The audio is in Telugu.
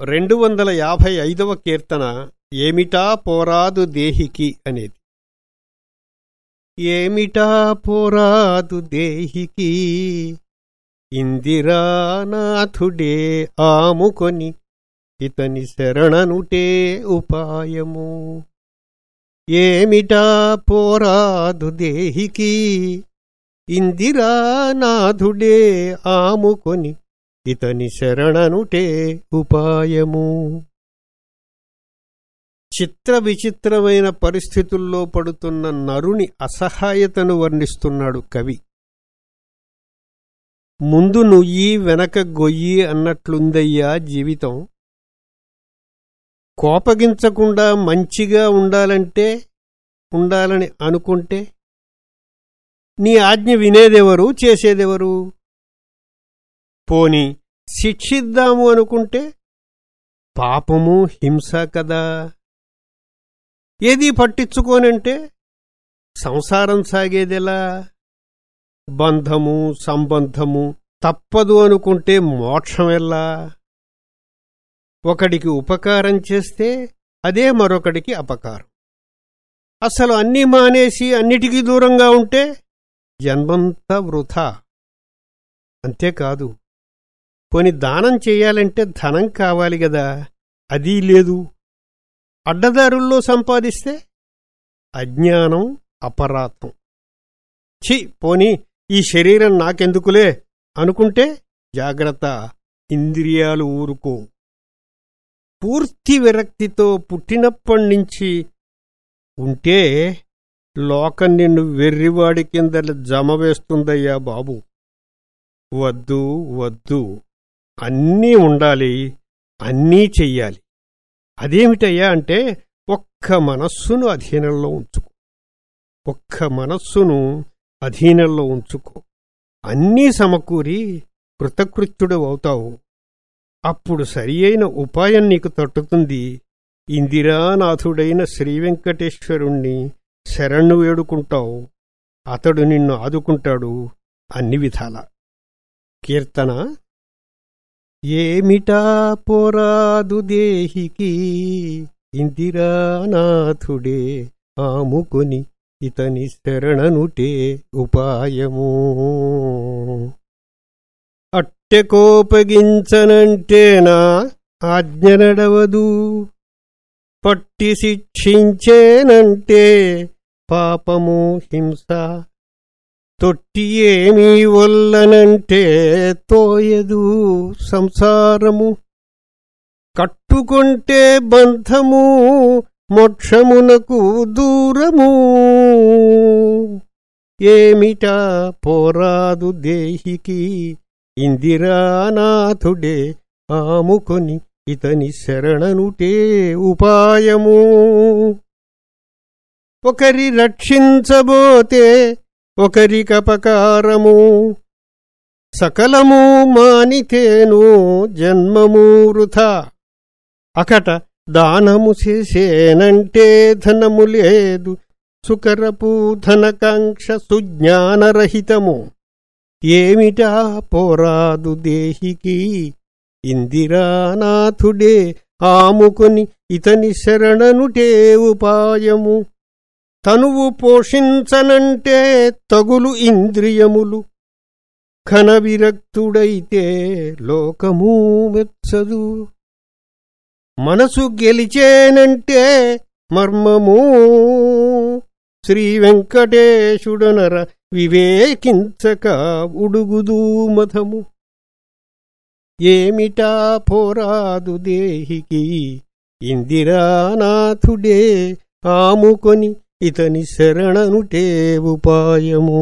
రెండు వందల యాభై ఐదవ కీర్తన ఏమిటా పోరాదు దేహికి అనేది. ఏమిటా పోరాదు దేహికి? ఇందిరానాథుడే ఆముకొని ఇతని శరణనుటే ఉపాయము. ఏమిటా పోరాదు దేహికి? ఇందిరానాథుడే ఆముకొని ఇతని శరణనుటే ఉపాయము. చిత్ర విచిత్రమైన పరిస్థితుల్లో పడుతున్న నరుని అసహాయతను వర్ణిస్తున్నాడు కవి. ముందు నుయ్యి వెనక గొయ్యి అన్నట్లుందయ్యా జీవితం. కోపగించకుండా మంచిగా ఉండాలంటే ఉండాలని అనుకుంటే నీ ఆజ్ఞ వినేదెవరు చేసేదెవరు? పోని శిక్షిద్దాము అనుకుంటే పాపము హింస కదా. ఏదీ పట్టించుకోనంటే సంసారం సాగేదెలా? బంధము సంబంధము తప్పదు అనుకుంటే మోక్షమెల్లా ఒకడికి ఉపకారం చేస్తే అదే మరొకడికి అపకారం. అసలు అన్నీ మానేసి అన్నిటికీ దూరంగా ఉంటే జన్మంతా వృథా అంతేకాదు పోని దానం చేయాలంటే ధనం కావాలి గదా? అదీ లేదు. అడ్డదారుల్లో సంపాదిస్తే అజ్ఞానం అపరాత్మం. ఛీ పోని ఈ శరీరం నాకెందుకులే? అనుకుంటే జాగ్రత్త ఇంద్రియాలు ఊరుకో. పూర్తి విరక్తితో పుట్టినప్పటినుంచి ఉంటే లోకం నిన్ను వెర్రివాడి కింద జమ వేస్తుందయ్యా బాబు. వద్దు వద్దు. అన్నీ ఉండాలి అన్నీ చెయ్యాలి. అదేమిటయ్యా అంటే ఒక్క మనస్సును అధీనంలో ఉంచుకో. ఒక్క మనస్సును అధీనంలో ఉంచుకో. అన్నీ సమకూరి కృతకృత్యుడు అవుతావు. అప్పుడు సరి అయిన ఉపాయం నీకు తట్టుతుంది. ఇందిరానాథుడైన శ్రీవెంకటేశ్వరుణ్ణి శరణు వేడుకుంటావు. అతడు నిన్ను ఆదుకుంటాడు అన్ని విధాల. కీర్తన ఏమిటా పోరాదు దేహికి? ఇందిరానాథుడే ఆముకొని ఇతని శరణనుటే ఉపాయము. అట్టెకోపగించనంటేనా ఆజ్ఞ నడవదు? పట్టి శిక్షించేనంటే పాపము హింస తొట్టి ఏమీ వల్లనంటే తోయదు సంసారము. కట్టుకుంటే బంధము మోక్షమునకు దూరము. ఏమిటా పోరాదు దేహికి? ఇందిరానాథుడే ఆముకొని ఇతని శరణనుటే ఉపాయము. ఒకరి రక్షించబోతే ఒకరికపకారము సకలము మానితేను జన్మము వృథా అకట దానము చేసేనంటే ధనము లేదు సుకరపు ధనకాంక్ష సుజ్ఞానరహితము. ఏమిటా పోరాదు దేహికి? ఇందిరానాథుడే ఆముకొని ఇతని శరణనుటే ఉపాయము. తనువు పోషించనంటే తగులు ఇంద్రియములు. ఘనవిరక్తుడైతే లోకమూ మెచ్చదు మనసు గెలిచేనంటే మర్మము. శ్రీవెంకటేశుడనర వివేకించక ఉడుగుదూ మధము ఏమిటా పోరాదు దేహికి? ఇందిరానాథుడే ఆముకొని ఇతని శరణనుటే ఉపాయము